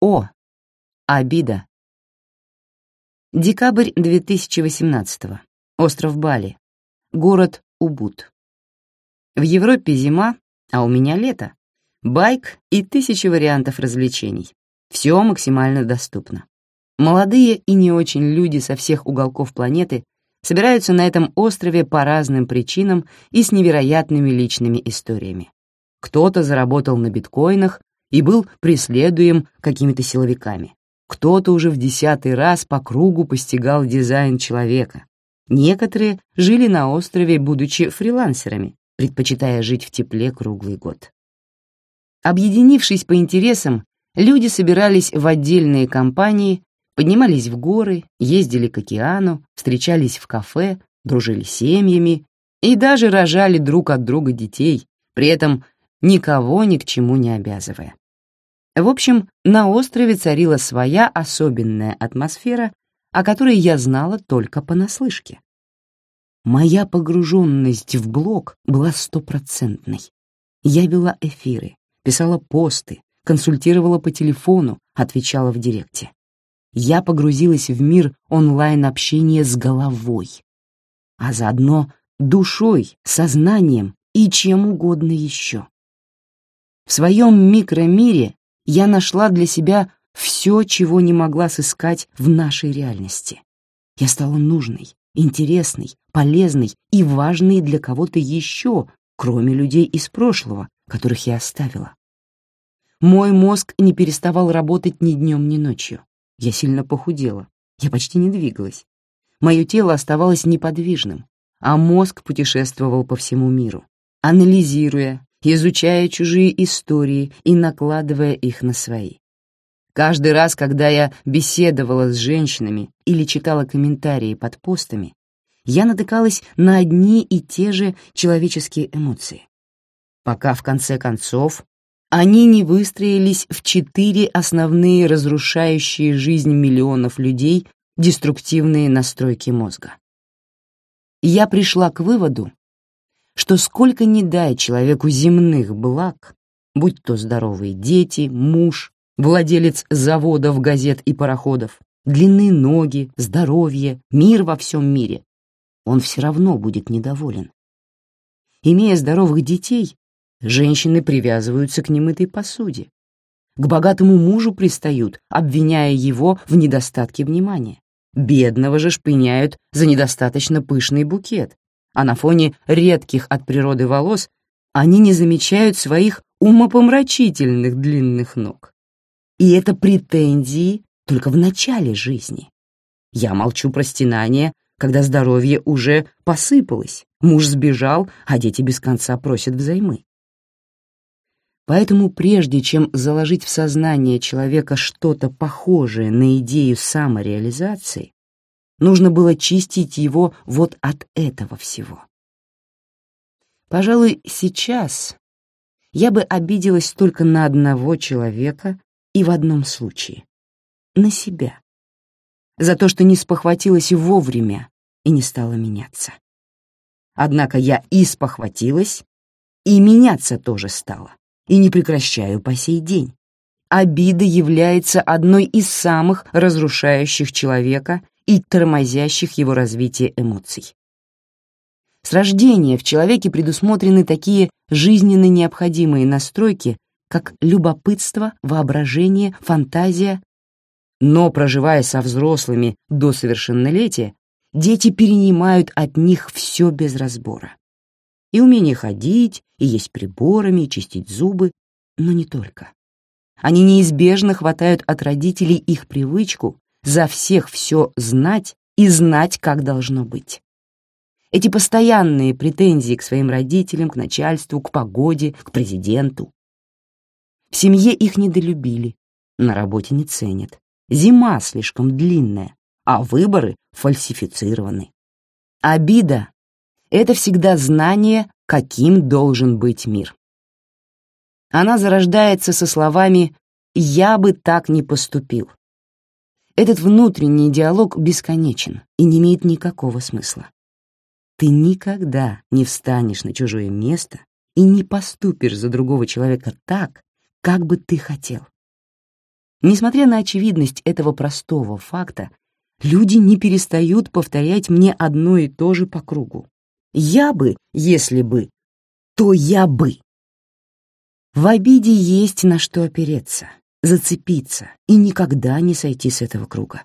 О, обида. Декабрь 2018. Остров Бали. Город Убуд. В Европе зима, а у меня лето. Байк и тысячи вариантов развлечений. Все максимально доступно. Молодые и не очень люди со всех уголков планеты собираются на этом острове по разным причинам и с невероятными личными историями. Кто-то заработал на биткоинах и был преследуем какими-то силовиками. Кто-то уже в десятый раз по кругу постигал дизайн человека. Некоторые жили на острове, будучи фрилансерами, предпочитая жить в тепле круглый год. Объединившись по интересам, люди собирались в отдельные компании, поднимались в горы, ездили к океану, встречались в кафе, дружили семьями и даже рожали друг от друга детей, при этом никого ни к чему не обязывая. В общем, на острове царила своя особенная атмосфера, о которой я знала только понаслышке. Моя погруженность в блог была стопроцентной. Я вела эфиры, писала посты, консультировала по телефону, отвечала в директе. Я погрузилась в мир онлайн-общения с головой, а заодно душой, сознанием и чем угодно еще. В своем микромире я нашла для себя все, чего не могла сыскать в нашей реальности. Я стала нужной, интересной, полезной и важной для кого-то еще, кроме людей из прошлого, которых я оставила. Мой мозг не переставал работать ни днем, ни ночью. Я сильно похудела, я почти не двигалась. Мое тело оставалось неподвижным, а мозг путешествовал по всему миру, анализируя, изучая чужие истории и накладывая их на свои. Каждый раз, когда я беседовала с женщинами или читала комментарии под постами, я натыкалась на одни и те же человеческие эмоции. Пока, в конце концов, они не выстроились в четыре основные разрушающие жизнь миллионов людей деструктивные настройки мозга. Я пришла к выводу, что сколько ни дай человеку земных благ, будь то здоровые дети, муж, владелец заводов, газет и пароходов, длинные ноги, здоровье, мир во всем мире, он все равно будет недоволен. Имея здоровых детей, женщины привязываются к немытой посуде. К богатому мужу пристают, обвиняя его в недостатке внимания. Бедного же шпыняют за недостаточно пышный букет, а на фоне редких от природы волос они не замечают своих умопомрачительных длинных ног. И это претензии только в начале жизни. Я молчу про стенания, когда здоровье уже посыпалось, муж сбежал, а дети без конца просят взаймы. Поэтому прежде чем заложить в сознание человека что-то похожее на идею самореализации, Нужно было чистить его вот от этого всего. Пожалуй, сейчас я бы обиделась только на одного человека и в одном случае — на себя. За то, что не спохватилась вовремя и не стала меняться. Однако я и спохватилась, и меняться тоже стала, и не прекращаю по сей день. Обида является одной из самых разрушающих человека и тормозящих его развитие эмоций. С рождения в человеке предусмотрены такие жизненно необходимые настройки, как любопытство, воображение, фантазия. Но, проживая со взрослыми до совершеннолетия, дети перенимают от них все без разбора. И умение ходить, и есть приборами, и чистить зубы, но не только. Они неизбежно хватают от родителей их привычку за всех все знать и знать, как должно быть. Эти постоянные претензии к своим родителям, к начальству, к погоде, к президенту. В семье их недолюбили, на работе не ценят. Зима слишком длинная, а выборы фальсифицированы. Обида — это всегда знание, каким должен быть мир. Она зарождается со словами «я бы так не поступил», этот внутренний диалог бесконечен и не имеет никакого смысла. Ты никогда не встанешь на чужое место и не поступишь за другого человека так, как бы ты хотел. Несмотря на очевидность этого простого факта, люди не перестают повторять мне одно и то же по кругу. Я бы, если бы, то я бы. В обиде есть на что опереться, зацепиться и никогда не сойти с этого круга.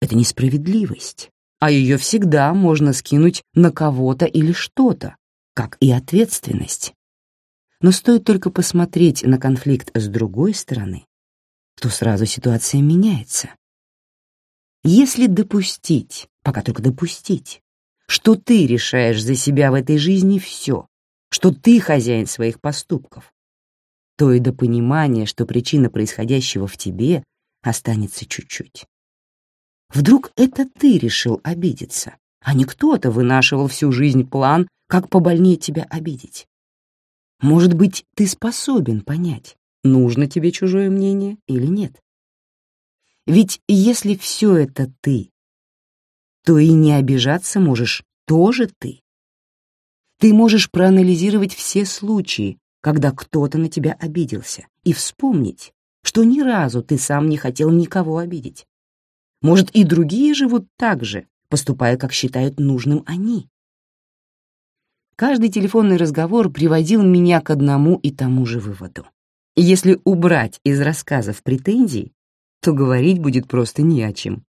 Это несправедливость, а ее всегда можно скинуть на кого-то или что-то, как и ответственность. Но стоит только посмотреть на конфликт с другой стороны, то сразу ситуация меняется. Если допустить, пока только допустить, что ты решаешь за себя в этой жизни все, что ты хозяин своих поступков, то и до понимания, что причина происходящего в тебе останется чуть-чуть. Вдруг это ты решил обидеться, а не кто-то вынашивал всю жизнь план, как побольнее тебя обидеть. Может быть, ты способен понять, нужно тебе чужое мнение или нет. Ведь если все это ты, то и не обижаться можешь тоже ты. Ты можешь проанализировать все случаи, когда кто-то на тебя обиделся, и вспомнить, что ни разу ты сам не хотел никого обидеть. Может, и другие живут так же, поступая, как считают нужным они. Каждый телефонный разговор приводил меня к одному и тому же выводу. Если убрать из рассказов претензий, то говорить будет просто не о чем.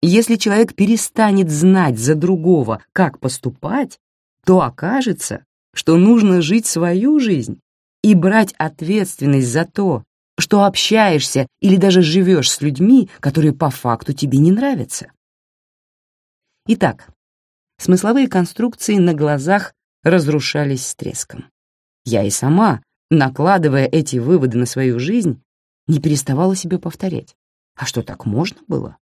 Если человек перестанет знать за другого, как поступать, то окажется, что нужно жить свою жизнь, и брать ответственность за то, что общаешься или даже живешь с людьми, которые по факту тебе не нравятся. Итак, смысловые конструкции на глазах разрушались с треском. Я и сама, накладывая эти выводы на свою жизнь, не переставала себе повторять. А что, так можно было?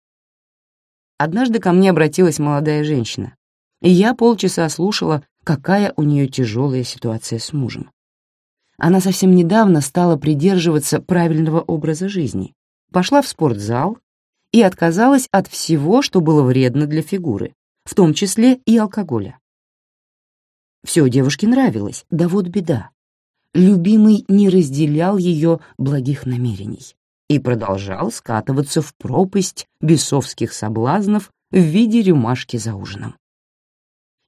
Однажды ко мне обратилась молодая женщина, и я полчаса слушала, какая у нее тяжелая ситуация с мужем она совсем недавно стала придерживаться правильного образа жизни, пошла в спортзал и отказалась от всего, что было вредно для фигуры, в том числе и алкоголя. Все девушке нравилось, да вот беда. Любимый не разделял ее благих намерений и продолжал скатываться в пропасть бесовских соблазнов в виде рюмашки за ужином.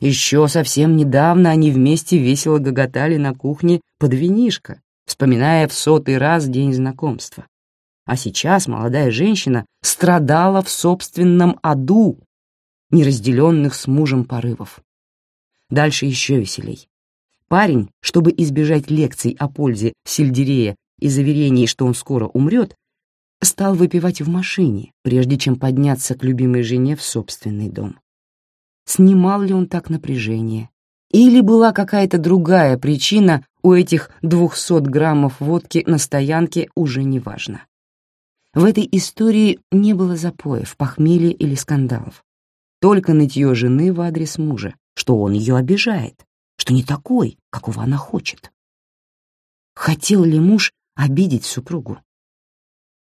Еще совсем недавно они вместе весело гоготали на кухне под винишко, вспоминая в сотый раз день знакомства. А сейчас молодая женщина страдала в собственном аду, неразделенных с мужем порывов. Дальше еще веселей. Парень, чтобы избежать лекций о пользе сельдерея и заверений, что он скоро умрет, стал выпивать в машине, прежде чем подняться к любимой жене в собственный дом снимал ли он так напряжение. Или была какая-то другая причина у этих 200 граммов водки на стоянке, уже неважно. В этой истории не было запоев, похмелья или скандалов. Только нытье жены в адрес мужа, что он ее обижает, что не такой, какого она хочет. Хотел ли муж обидеть супругу?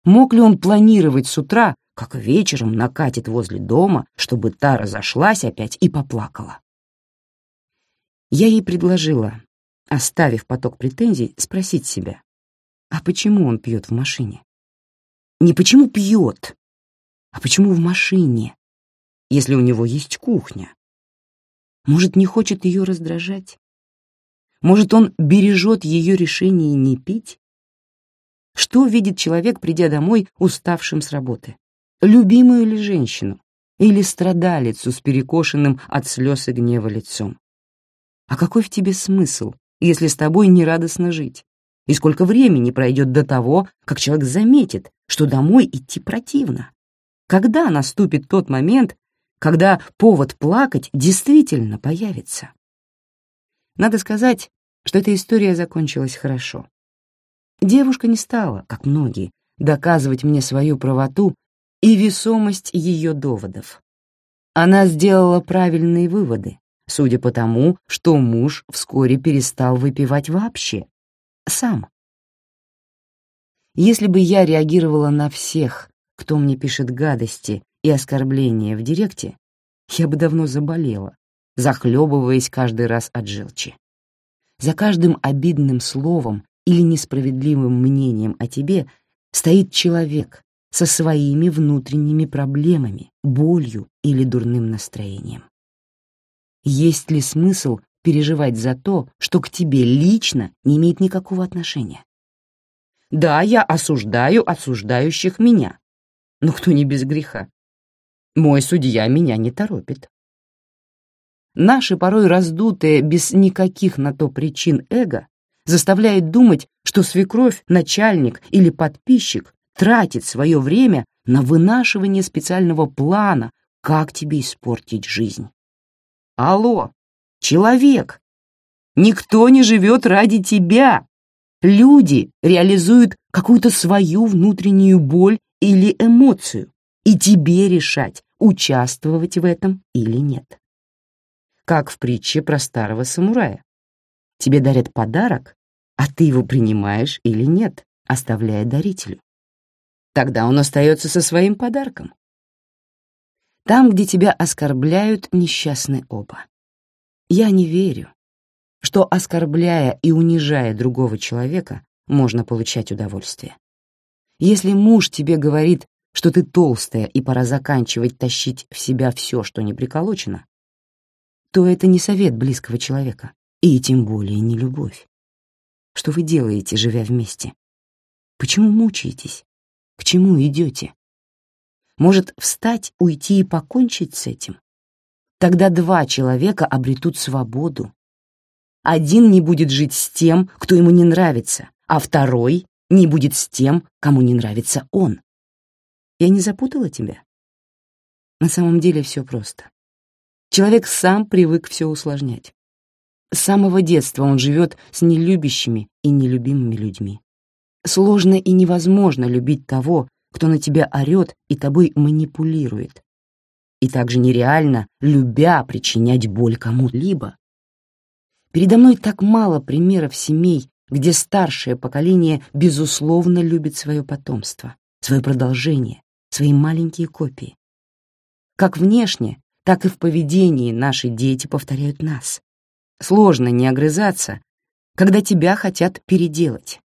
Мог ли он планировать с утра, как вечером накатит возле дома, чтобы та разошлась опять и поплакала. Я ей предложила, оставив поток претензий, спросить себя, а почему он пьет в машине? Не почему пьет, а почему в машине, если у него есть кухня? Может, не хочет ее раздражать? Может, он бережет ее решение не пить? Что видит человек, придя домой уставшим с работы? Любимую ли женщину или страдалицу с перекошенным от слез и гнева лицом. А какой в тебе смысл, если с тобой нерадостно жить? И сколько времени пройдет до того, как человек заметит, что домой идти противно? Когда наступит тот момент, когда повод плакать действительно появится? Надо сказать, что эта история закончилась хорошо. Девушка не стала, как многие, доказывать мне свою правоту и весомость ее доводов. Она сделала правильные выводы, судя по тому, что муж вскоре перестал выпивать вообще, сам. Если бы я реагировала на всех, кто мне пишет гадости и оскорбления в директе, я бы давно заболела, захлебываясь каждый раз от желчи. За каждым обидным словом или несправедливым мнением о тебе стоит человек со своими внутренними проблемами, болью или дурным настроением. Есть ли смысл переживать за то, что к тебе лично не имеет никакого отношения? Да, я осуждаю осуждающих меня, но кто не без греха? Мой судья меня не торопит. Наше порой раздутое без никаких на то причин эго заставляет думать, что свекровь, начальник или подписчик тратит свое время на вынашивание специального плана, как тебе испортить жизнь. Алло, человек! Никто не живет ради тебя. Люди реализуют какую-то свою внутреннюю боль или эмоцию, и тебе решать, участвовать в этом или нет. Как в притче про старого самурая. Тебе дарят подарок, а ты его принимаешь или нет, оставляя дарителю. Тогда он остается со своим подарком. Там, где тебя оскорбляют, несчастны оба. Я не верю, что, оскорбляя и унижая другого человека, можно получать удовольствие. Если муж тебе говорит, что ты толстая и пора заканчивать тащить в себя все, что не приколочено, то это не совет близкого человека, и тем более не любовь. Что вы делаете, живя вместе? Почему мучаетесь? К чему идете? Может, встать, уйти и покончить с этим? Тогда два человека обретут свободу. Один не будет жить с тем, кто ему не нравится, а второй не будет с тем, кому не нравится он. Я не запутала тебя? На самом деле все просто. Человек сам привык все усложнять. С самого детства он живет с нелюбящими и нелюбимыми людьми. Сложно и невозможно любить того, кто на тебя орет и тобой манипулирует. И также нереально, любя, причинять боль кому-либо. Передо мной так мало примеров семей, где старшее поколение безусловно любит свое потомство, свое продолжение, свои маленькие копии. Как внешне, так и в поведении наши дети повторяют нас. Сложно не огрызаться, когда тебя хотят переделать.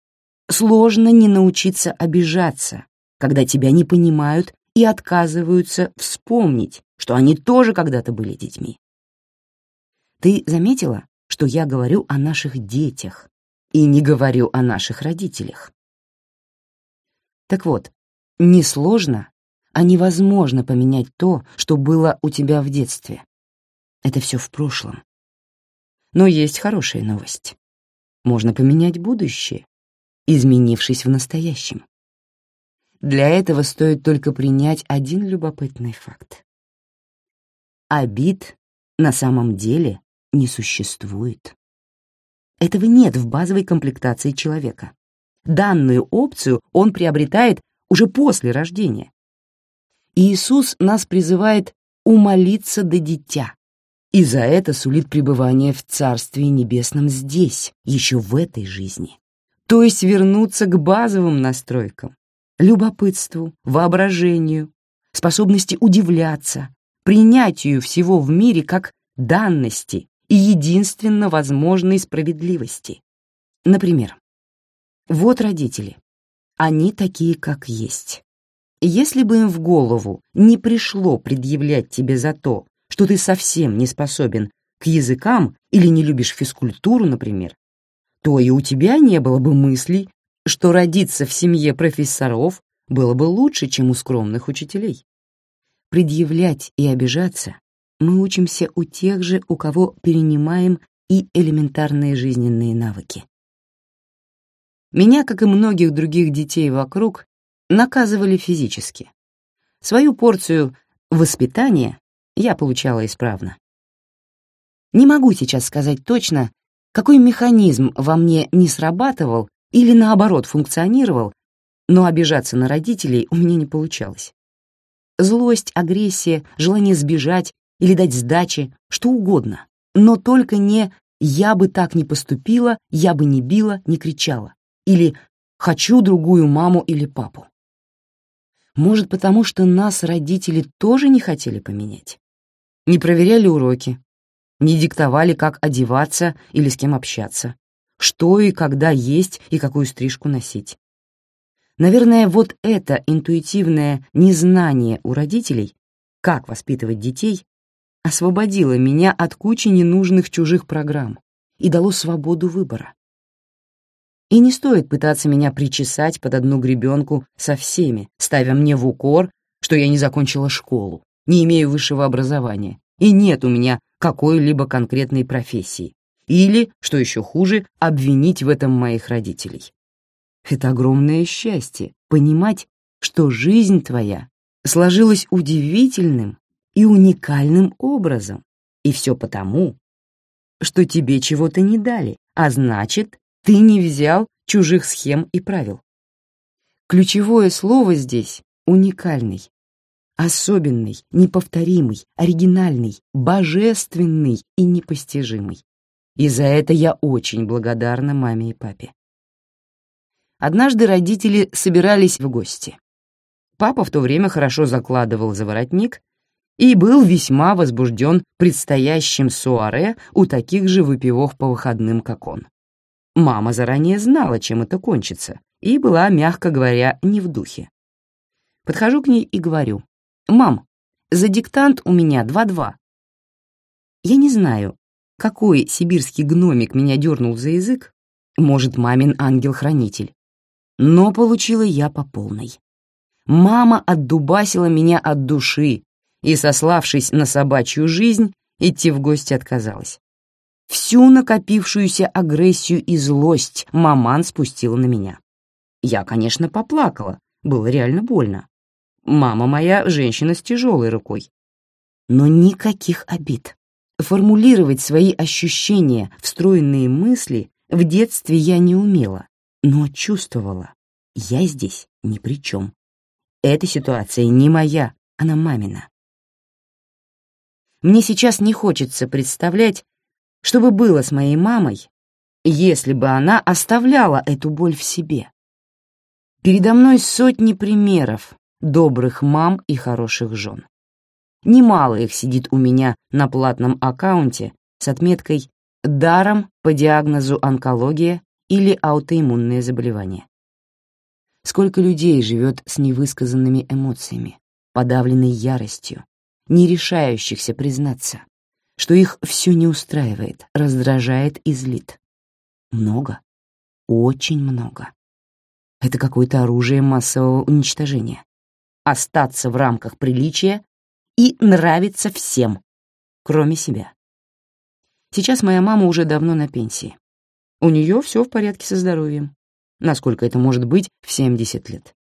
Сложно не научиться обижаться, когда тебя не понимают и отказываются вспомнить, что они тоже когда-то были детьми. Ты заметила, что я говорю о наших детях и не говорю о наших родителях? Так вот, несложно, а невозможно поменять то, что было у тебя в детстве. Это все в прошлом. Но есть хорошая новость. Можно поменять будущее, изменившись в настоящем. Для этого стоит только принять один любопытный факт. Обид на самом деле не существует. Этого нет в базовой комплектации человека. Данную опцию он приобретает уже после рождения. Иисус нас призывает умолиться до дитя, и за это сулит пребывание в Царстве Небесном здесь, еще в этой жизни то есть вернуться к базовым настройкам, любопытству, воображению, способности удивляться, принятию всего в мире как данности и единственно возможной справедливости. Например, вот родители. Они такие, как есть. Если бы им в голову не пришло предъявлять тебе за то, что ты совсем не способен к языкам или не любишь физкультуру, например, то и у тебя не было бы мыслей, что родиться в семье профессоров было бы лучше, чем у скромных учителей. Предъявлять и обижаться мы учимся у тех же, у кого перенимаем и элементарные жизненные навыки. Меня, как и многих других детей вокруг, наказывали физически. Свою порцию воспитания я получала исправно. Не могу сейчас сказать точно, какой механизм во мне не срабатывал или, наоборот, функционировал, но обижаться на родителей у меня не получалось. Злость, агрессия, желание сбежать или дать сдачи, что угодно, но только не «я бы так не поступила», «я бы не била», не кричала, или «хочу другую маму или папу». Может, потому что нас родители тоже не хотели поменять? Не проверяли уроки, не диктовали, как одеваться или с кем общаться, что и когда есть и какую стрижку носить. Наверное, вот это интуитивное незнание у родителей, как воспитывать детей, освободило меня от кучи ненужных чужих программ и дало свободу выбора. И не стоит пытаться меня причесать под одну гребенку со всеми, ставя мне в укор, что я не закончила школу, не имею высшего образования, и нет у меня какой-либо конкретной профессии. Или, что еще хуже, обвинить в этом моих родителей. Это огромное счастье — понимать, что жизнь твоя сложилась удивительным и уникальным образом, и все потому, что тебе чего-то не дали, а значит, ты не взял чужих схем и правил. Ключевое слово здесь — уникальный. Особенный, неповторимый, оригинальный, божественный и непостижимый. И за это я очень благодарна маме и папе. Однажды родители собирались в гости. Папа в то время хорошо закладывал за воротник и был весьма возбужден предстоящим суаре у таких же выпивок по выходным, как он. Мама заранее знала, чем это кончится, и была, мягко говоря, не в духе. Подхожу к ней и говорю, «Мам, за диктант у меня два-два». Я не знаю, какой сибирский гномик меня дернул за язык, может, мамин ангел-хранитель, но получила я по полной. Мама отдубасила меня от души и, сославшись на собачью жизнь, идти в гости отказалась. Всю накопившуюся агрессию и злость маман спустила на меня. Я, конечно, поплакала, было реально больно. Мама моя — женщина с тяжелой рукой. Но никаких обид. Формулировать свои ощущения, встроенные мысли в детстве я не умела, но чувствовала. Я здесь ни при чем. Эта ситуация не моя, она мамина. Мне сейчас не хочется представлять, что бы было с моей мамой, если бы она оставляла эту боль в себе. Передо мной сотни примеров добрых мам и хороших жен. Немало их сидит у меня на платном аккаунте с отметкой «даром по диагнозу онкология или аутоиммунное заболевание». Сколько людей живет с невысказанными эмоциями, подавленной яростью, не решающихся признаться, что их все не устраивает, раздражает и злит. Много, очень много. Это какое-то оружие массового уничтожения. Остаться в рамках приличия и нравиться всем, кроме себя. Сейчас моя мама уже давно на пенсии. У нее все в порядке со здоровьем, насколько это может быть в 70 лет.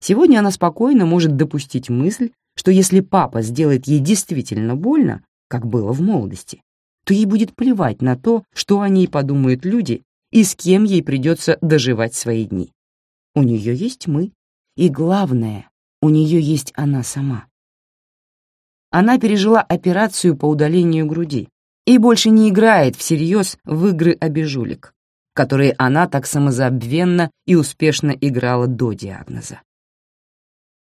Сегодня она спокойно может допустить мысль, что если папа сделает ей действительно больно, как было в молодости, то ей будет плевать на то, что о ней подумают люди и с кем ей придется доживать свои дни. У нее есть мы, и главное, у нее есть она сама. Она пережила операцию по удалению груди и больше не играет всерьез в игры обежулик, которые она так самозабвенно и успешно играла до диагноза.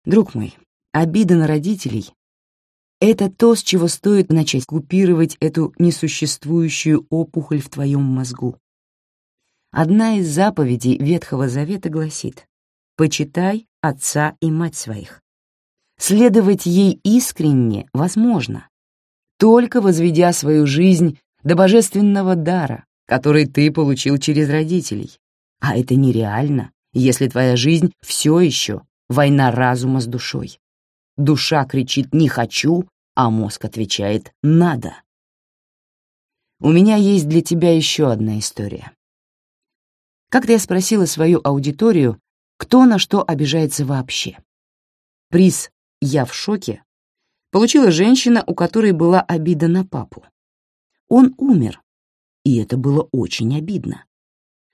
Друг мой, Обида на родителей — это то, с чего стоит начать купировать эту несуществующую опухоль в твоем мозгу. Одна из заповедей Ветхого Завета гласит «Почитай отца и мать своих». Следовать ей искренне возможно, только возведя свою жизнь до божественного дара, который ты получил через родителей. А это нереально, если твоя жизнь все еще война разума с душой. Душа кричит «не хочу», а мозг отвечает «надо». У меня есть для тебя еще одна история. Как-то я спросила свою аудиторию, кто на что обижается вообще. Приз «Я в шоке» получила женщина, у которой была обида на папу. Он умер, и это было очень обидно.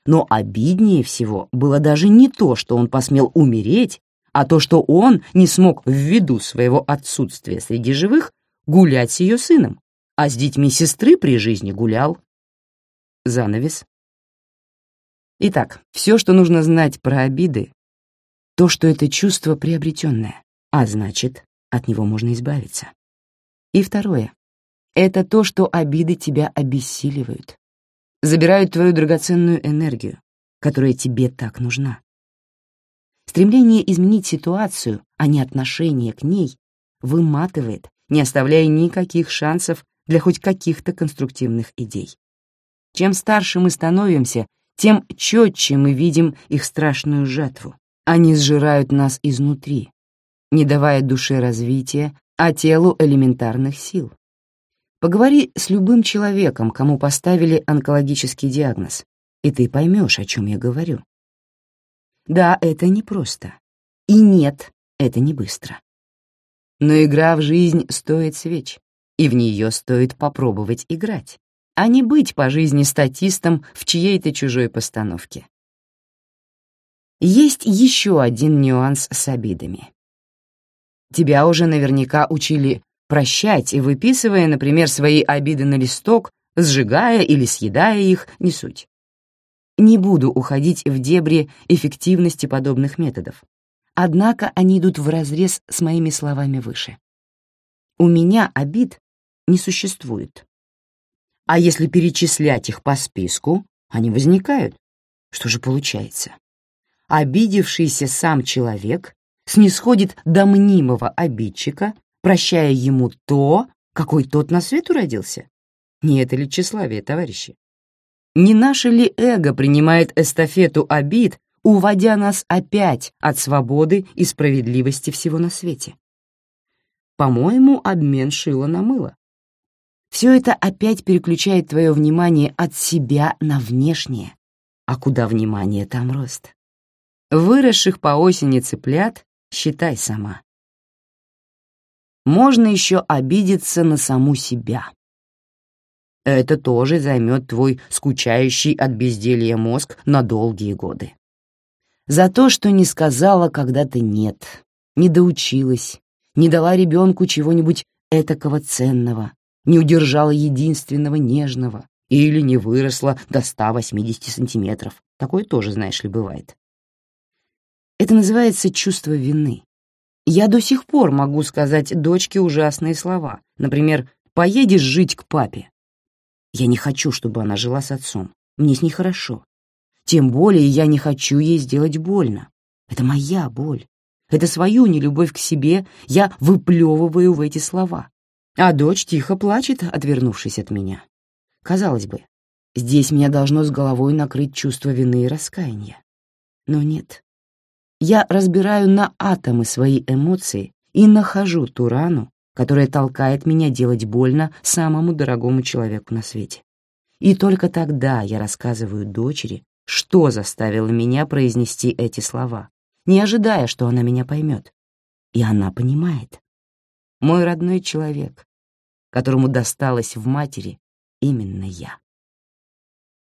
Но обиднее всего было даже не то, что он посмел умереть, а то, что он не смог ввиду своего отсутствия среди живых гулять с ее сыном, а с детьми сестры при жизни гулял. Занавес. Итак, все, что нужно знать про обиды, то, что это чувство приобретенное, а значит, от него можно избавиться. И второе — это то, что обиды тебя обессиливают, забирают твою драгоценную энергию, которая тебе так нужна. Стремление изменить ситуацию, а не отношение к ней, выматывает, не оставляя никаких шансов для хоть каких-то конструктивных идей. Чем старше мы становимся, тем четче мы видим их страшную жатву. Они сжирают нас изнутри, не давая душе развития, а телу элементарных сил. Поговори с любым человеком, кому поставили онкологический диагноз, и ты поймешь, о чем я говорю. Да, это непросто. И нет, это не быстро. Но игра в жизнь стоит свеч, и в нее стоит попробовать играть, а не быть по жизни статистом в чьей-то чужой постановке. Есть еще один нюанс с обидами. Тебя уже наверняка учили прощать и выписывая, например, свои обиды на листок, сжигая или съедая их, не суть. Не буду уходить в дебри эффективности подобных методов. Однако они идут вразрез с моими словами выше. У меня обид не существует. А если перечислять их по списку, они возникают. Что же получается? Обидевшийся сам человек снисходит до мнимого обидчика, прощая ему то, какой тот на свет уродился? Не это ли тщеславие, товарищи? Не наше ли эго принимает эстафету обид, уводя нас опять от свободы и справедливости всего на свете? По-моему, обмен шила на мыло. Все это опять переключает твое внимание от себя на внешнее. А куда внимание, там рост. Выросших по осени цыплят считай сама. Можно еще обидеться на саму себя. Это тоже займет твой скучающий от безделья мозг на долгие годы. За то, что не сказала когда-то «нет», не доучилась, не дала ребенку чего-нибудь этакого ценного, не удержала единственного нежного или не выросла до 180 сантиметров. Такое тоже, знаешь ли, бывает. Это называется чувство вины. Я до сих пор могу сказать дочке ужасные слова. Например, «поедешь жить к папе». Я не хочу, чтобы она жила с отцом. Мне с ней хорошо. Тем более я не хочу ей сделать больно. Это моя боль. Это свою нелюбовь к себе я выплевываю в эти слова. А дочь тихо плачет, отвернувшись от меня. Казалось бы, здесь меня должно с головой накрыть чувство вины и раскаяния. Но нет, я разбираю на атомы свои эмоции и нахожу ту рану, которая толкает меня делать больно самому дорогому человеку на свете. И только тогда я рассказываю дочери, что заставило меня произнести эти слова, не ожидая, что она меня поймет. И она понимает. Мой родной человек, которому досталось в матери именно я.